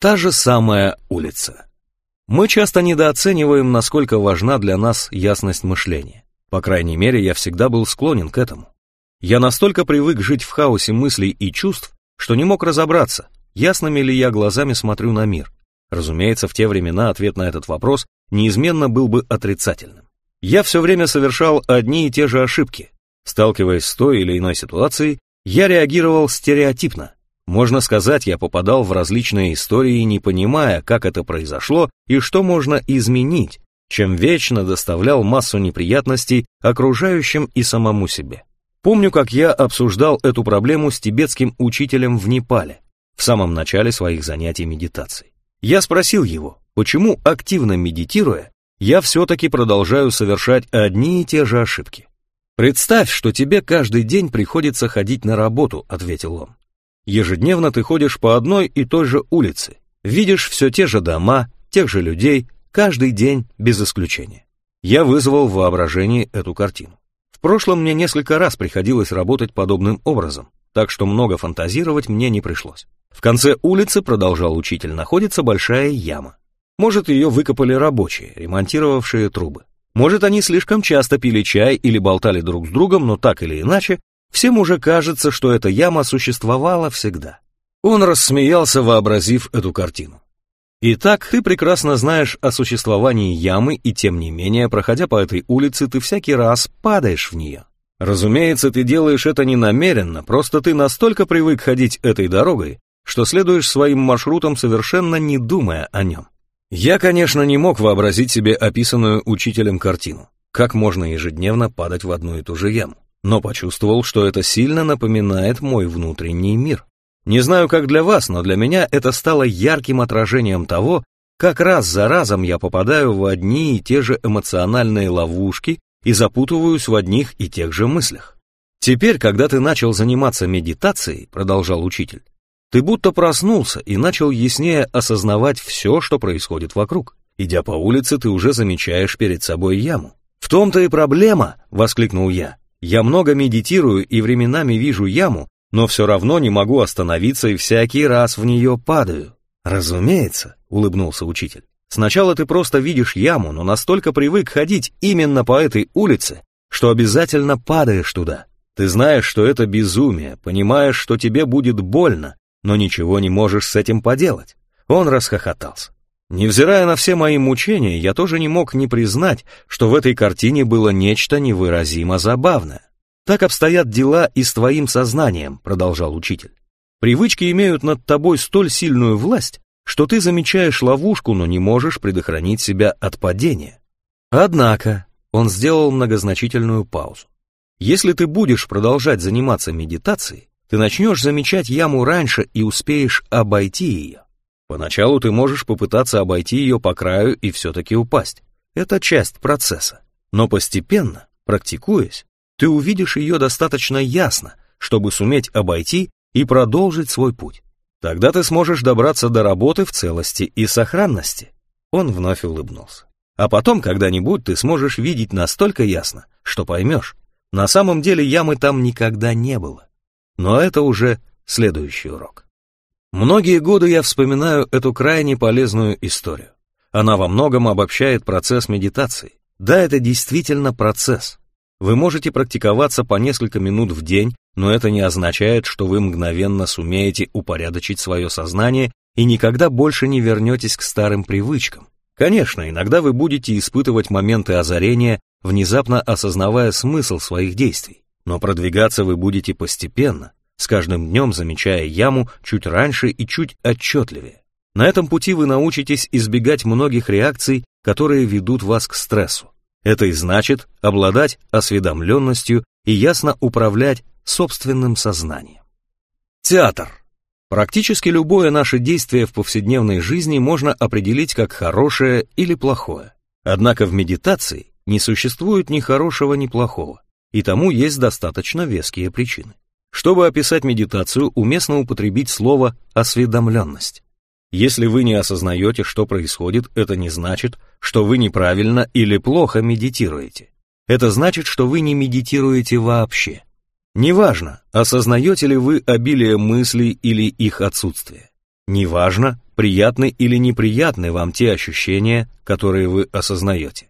Та же самая улица. Мы часто недооцениваем, насколько важна для нас ясность мышления. По крайней мере, я всегда был склонен к этому. Я настолько привык жить в хаосе мыслей и чувств, что не мог разобраться, ясными ли я глазами смотрю на мир. Разумеется, в те времена ответ на этот вопрос неизменно был бы отрицательным. Я все время совершал одни и те же ошибки. Сталкиваясь с той или иной ситуацией, я реагировал стереотипно, можно сказать, я попадал в различные истории, не понимая, как это произошло и что можно изменить, чем вечно доставлял массу неприятностей окружающим и самому себе. Помню, как я обсуждал эту проблему с тибетским учителем в Непале, в самом начале своих занятий медитацией. Я спросил его, почему, активно медитируя, я все-таки продолжаю совершать одни и те же ошибки. «Представь, что тебе каждый день приходится ходить на работу», — ответил он. Ежедневно ты ходишь по одной и той же улице, видишь все те же дома, тех же людей, каждый день без исключения. Я вызвал в воображении эту картину. В прошлом мне несколько раз приходилось работать подобным образом, так что много фантазировать мне не пришлось. В конце улицы, продолжал учитель, находится большая яма. Может, ее выкопали рабочие, ремонтировавшие трубы. Может, они слишком часто пили чай или болтали друг с другом, но так или иначе, Всем уже кажется, что эта яма существовала всегда. Он рассмеялся, вообразив эту картину. Итак, ты прекрасно знаешь о существовании ямы, и тем не менее, проходя по этой улице, ты всякий раз падаешь в нее. Разумеется, ты делаешь это не намеренно, просто ты настолько привык ходить этой дорогой, что следуешь своим маршрутом, совершенно не думая о нем. Я, конечно, не мог вообразить себе описанную учителем картину. Как можно ежедневно падать в одну и ту же яму? Но почувствовал, что это сильно напоминает мой внутренний мир. Не знаю, как для вас, но для меня это стало ярким отражением того, как раз за разом я попадаю в одни и те же эмоциональные ловушки и запутываюсь в одних и тех же мыслях. Теперь, когда ты начал заниматься медитацией, продолжал учитель, ты будто проснулся и начал яснее осознавать все, что происходит вокруг. Идя по улице, ты уже замечаешь перед собой яму. В том-то и проблема, воскликнул я. Я много медитирую и временами вижу яму, но все равно не могу остановиться и всякий раз в нее падаю. Разумеется, улыбнулся учитель. Сначала ты просто видишь яму, но настолько привык ходить именно по этой улице, что обязательно падаешь туда. Ты знаешь, что это безумие, понимаешь, что тебе будет больно, но ничего не можешь с этим поделать. Он расхохотался. Невзирая на все мои мучения, я тоже не мог не признать, что в этой картине было нечто невыразимо забавное. «Так обстоят дела и с твоим сознанием», — продолжал учитель. «Привычки имеют над тобой столь сильную власть, что ты замечаешь ловушку, но не можешь предохранить себя от падения. Однако, он сделал многозначительную паузу. Если ты будешь продолжать заниматься медитацией, ты начнешь замечать яму раньше и успеешь обойти ее. Поначалу ты можешь попытаться обойти ее по краю и все-таки упасть. Это часть процесса. Но постепенно, практикуясь, ты увидишь ее достаточно ясно, чтобы суметь обойти и продолжить свой путь. Тогда ты сможешь добраться до работы в целости и сохранности. Он вновь улыбнулся. А потом когда-нибудь ты сможешь видеть настолько ясно, что поймешь, на самом деле ямы там никогда не было. Но это уже следующий урок. Многие годы я вспоминаю эту крайне полезную историю. Она во многом обобщает процесс медитации. Да, это действительно процесс. Вы можете практиковаться по несколько минут в день, но это не означает, что вы мгновенно сумеете упорядочить свое сознание и никогда больше не вернетесь к старым привычкам. Конечно, иногда вы будете испытывать моменты озарения, внезапно осознавая смысл своих действий, но продвигаться вы будете постепенно, с каждым днем замечая яму чуть раньше и чуть отчетливее. На этом пути вы научитесь избегать многих реакций, которые ведут вас к стрессу. Это и значит обладать осведомленностью и ясно управлять собственным сознанием. Театр. Практически любое наше действие в повседневной жизни можно определить как хорошее или плохое. Однако в медитации не существует ни хорошего, ни плохого, и тому есть достаточно веские причины. Чтобы описать медитацию, уместно употребить слово «осведомленность». Если вы не осознаете, что происходит, это не значит, что вы неправильно или плохо медитируете. Это значит, что вы не медитируете вообще. Неважно, осознаете ли вы обилие мыслей или их отсутствие. Неважно, приятны или неприятны вам те ощущения, которые вы осознаете.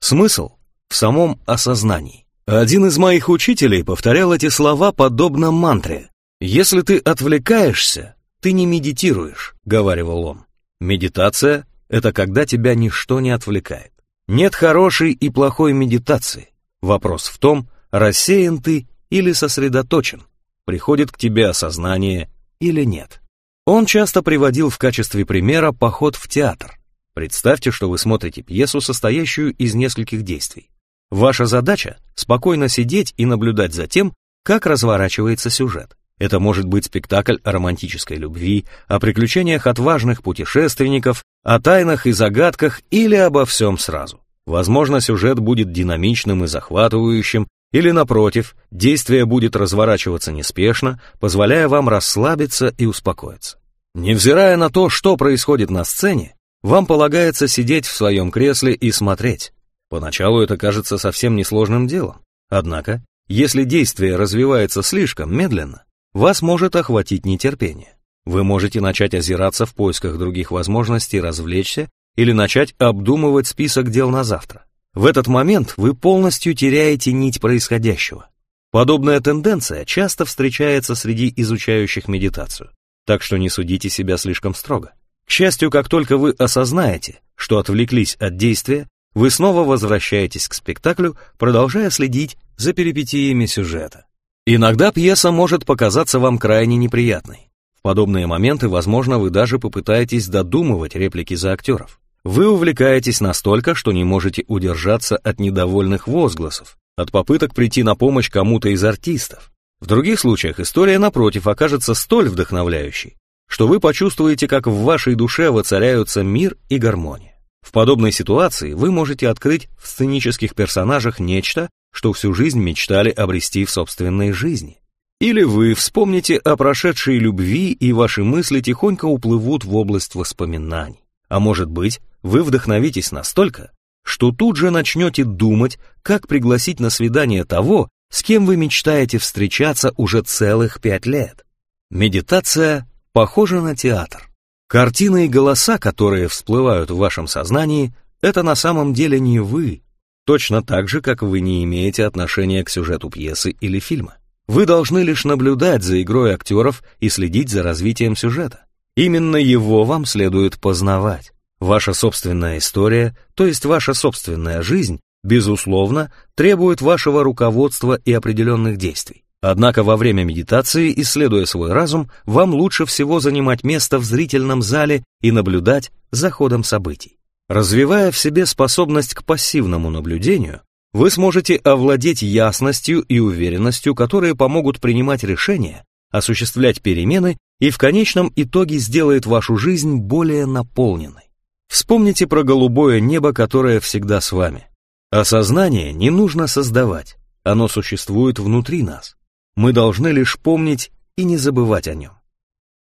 Смысл в самом осознании. Один из моих учителей повторял эти слова подобно мантре. «Если ты отвлекаешься, ты не медитируешь», — говаривал он. Медитация — это когда тебя ничто не отвлекает. Нет хорошей и плохой медитации. Вопрос в том, рассеян ты или сосредоточен, приходит к тебе осознание или нет. Он часто приводил в качестве примера поход в театр. Представьте, что вы смотрите пьесу, состоящую из нескольких действий. Ваша задача — спокойно сидеть и наблюдать за тем, как разворачивается сюжет. Это может быть спектакль о романтической любви, о приключениях отважных путешественников, о тайнах и загадках или обо всем сразу. Возможно, сюжет будет динамичным и захватывающим, или напротив, действие будет разворачиваться неспешно, позволяя вам расслабиться и успокоиться. Невзирая на то, что происходит на сцене, вам полагается сидеть в своем кресле и смотреть. Поначалу это кажется совсем несложным делом. Однако, если действие развивается слишком медленно, вас может охватить нетерпение. Вы можете начать озираться в поисках других возможностей развлечься или начать обдумывать список дел на завтра. В этот момент вы полностью теряете нить происходящего. Подобная тенденция часто встречается среди изучающих медитацию, так что не судите себя слишком строго. К счастью, как только вы осознаете, что отвлеклись от действия, вы снова возвращаетесь к спектаклю, продолжая следить за перипетиями сюжета. Иногда пьеса может показаться вам крайне неприятной. В подобные моменты, возможно, вы даже попытаетесь додумывать реплики за актеров. Вы увлекаетесь настолько, что не можете удержаться от недовольных возгласов, от попыток прийти на помощь кому-то из артистов. В других случаях история, напротив, окажется столь вдохновляющей, что вы почувствуете, как в вашей душе воцаряются мир и гармония. В подобной ситуации вы можете открыть в сценических персонажах нечто, что всю жизнь мечтали обрести в собственной жизни. Или вы вспомните о прошедшей любви, и ваши мысли тихонько уплывут в область воспоминаний. А может быть, вы вдохновитесь настолько, что тут же начнете думать, как пригласить на свидание того, с кем вы мечтаете встречаться уже целых пять лет. Медитация похожа на театр. Картины и голоса, которые всплывают в вашем сознании, это на самом деле не вы, точно так же, как вы не имеете отношения к сюжету пьесы или фильма. Вы должны лишь наблюдать за игрой актеров и следить за развитием сюжета. Именно его вам следует познавать. Ваша собственная история, то есть ваша собственная жизнь, безусловно, требует вашего руководства и определенных действий. Однако во время медитации, исследуя свой разум, вам лучше всего занимать место в зрительном зале и наблюдать за ходом событий. Развивая в себе способность к пассивному наблюдению, вы сможете овладеть ясностью и уверенностью, которые помогут принимать решения, осуществлять перемены и в конечном итоге сделает вашу жизнь более наполненной. Вспомните про голубое небо, которое всегда с вами. Осознание не нужно создавать, оно существует внутри нас. Мы должны лишь помнить и не забывать о нем.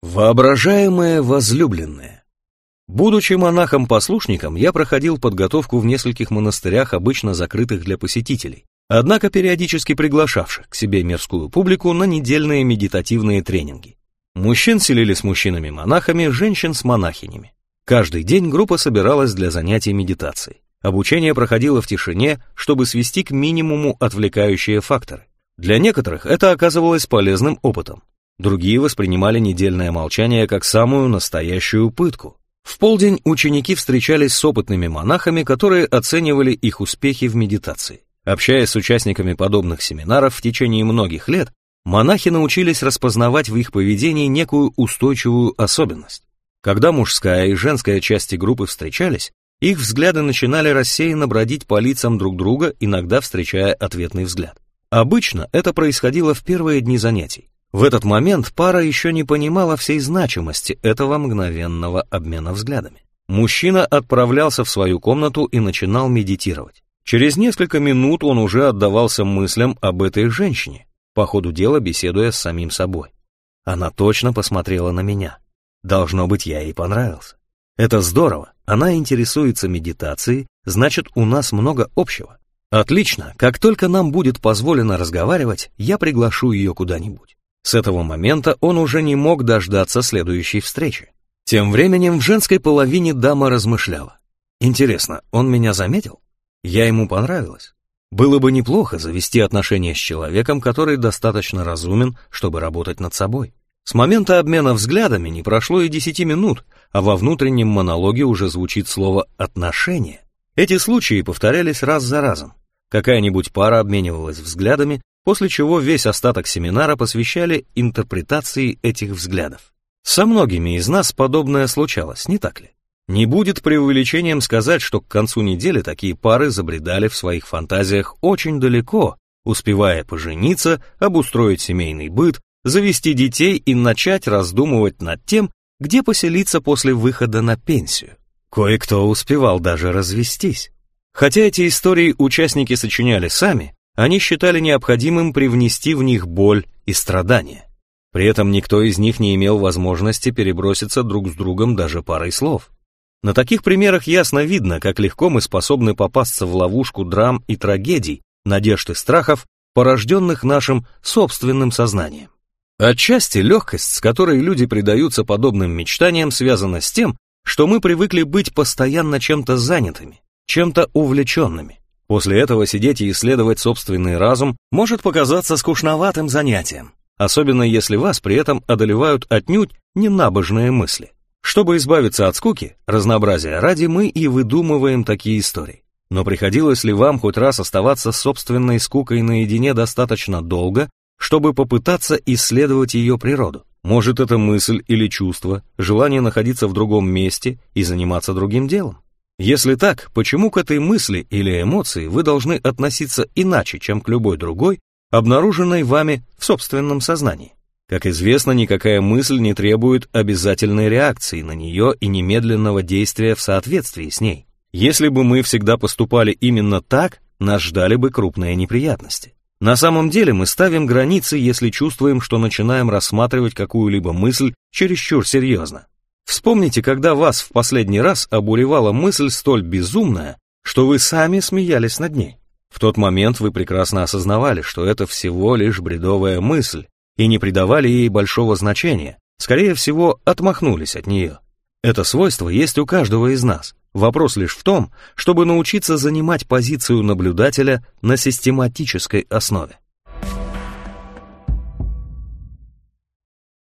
Воображаемое возлюбленное. Будучи монахом-послушником, я проходил подготовку в нескольких монастырях, обычно закрытых для посетителей, однако периодически приглашавших к себе мирскую публику на недельные медитативные тренинги. Мужчин селили с мужчинами-монахами, женщин с монахинями. Каждый день группа собиралась для занятий медитацией. Обучение проходило в тишине, чтобы свести к минимуму отвлекающие факторы. Для некоторых это оказывалось полезным опытом. Другие воспринимали недельное молчание как самую настоящую пытку. В полдень ученики встречались с опытными монахами, которые оценивали их успехи в медитации. Общаясь с участниками подобных семинаров в течение многих лет, монахи научились распознавать в их поведении некую устойчивую особенность. Когда мужская и женская части группы встречались, их взгляды начинали рассеянно бродить по лицам друг друга, иногда встречая ответный взгляд. Обычно это происходило в первые дни занятий. В этот момент пара еще не понимала всей значимости этого мгновенного обмена взглядами. Мужчина отправлялся в свою комнату и начинал медитировать. Через несколько минут он уже отдавался мыслям об этой женщине, по ходу дела беседуя с самим собой. Она точно посмотрела на меня. Должно быть, я ей понравился. Это здорово, она интересуется медитацией, значит, у нас много общего. Отлично, как только нам будет позволено разговаривать, я приглашу ее куда-нибудь. С этого момента он уже не мог дождаться следующей встречи. Тем временем в женской половине дама размышляла. Интересно, он меня заметил? Я ему понравилась? Было бы неплохо завести отношения с человеком, который достаточно разумен, чтобы работать над собой. С момента обмена взглядами не прошло и десяти минут, а во внутреннем монологе уже звучит слово «отношения». Эти случаи повторялись раз за разом. Какая-нибудь пара обменивалась взглядами, после чего весь остаток семинара посвящали интерпретации этих взглядов. Со многими из нас подобное случалось, не так ли? Не будет преувеличением сказать, что к концу недели такие пары забредали в своих фантазиях очень далеко, успевая пожениться, обустроить семейный быт, завести детей и начать раздумывать над тем, где поселиться после выхода на пенсию. Кое-кто успевал даже развестись. Хотя эти истории участники сочиняли сами, они считали необходимым привнести в них боль и страдания. При этом никто из них не имел возможности переброситься друг с другом даже парой слов. На таких примерах ясно видно, как легко мы способны попасться в ловушку драм и трагедий, надежд и страхов, порожденных нашим собственным сознанием. Отчасти легкость, с которой люди предаются подобным мечтаниям, связана с тем, что мы привыкли быть постоянно чем-то занятыми, чем-то увлеченными. После этого сидеть и исследовать собственный разум может показаться скучноватым занятием, особенно если вас при этом одолевают отнюдь ненабожные мысли. Чтобы избавиться от скуки, разнообразия ради мы и выдумываем такие истории. Но приходилось ли вам хоть раз оставаться собственной скукой наедине достаточно долго, чтобы попытаться исследовать ее природу. Может, это мысль или чувство, желание находиться в другом месте и заниматься другим делом? Если так, почему к этой мысли или эмоции вы должны относиться иначе, чем к любой другой, обнаруженной вами в собственном сознании? Как известно, никакая мысль не требует обязательной реакции на нее и немедленного действия в соответствии с ней. Если бы мы всегда поступали именно так, нас ждали бы крупные неприятности. На самом деле мы ставим границы, если чувствуем, что начинаем рассматривать какую-либо мысль чересчур серьезно. Вспомните, когда вас в последний раз обуревала мысль столь безумная, что вы сами смеялись над ней. В тот момент вы прекрасно осознавали, что это всего лишь бредовая мысль, и не придавали ей большого значения, скорее всего, отмахнулись от нее. Это свойство есть у каждого из нас. Вопрос лишь в том, чтобы научиться занимать позицию наблюдателя на систематической основе.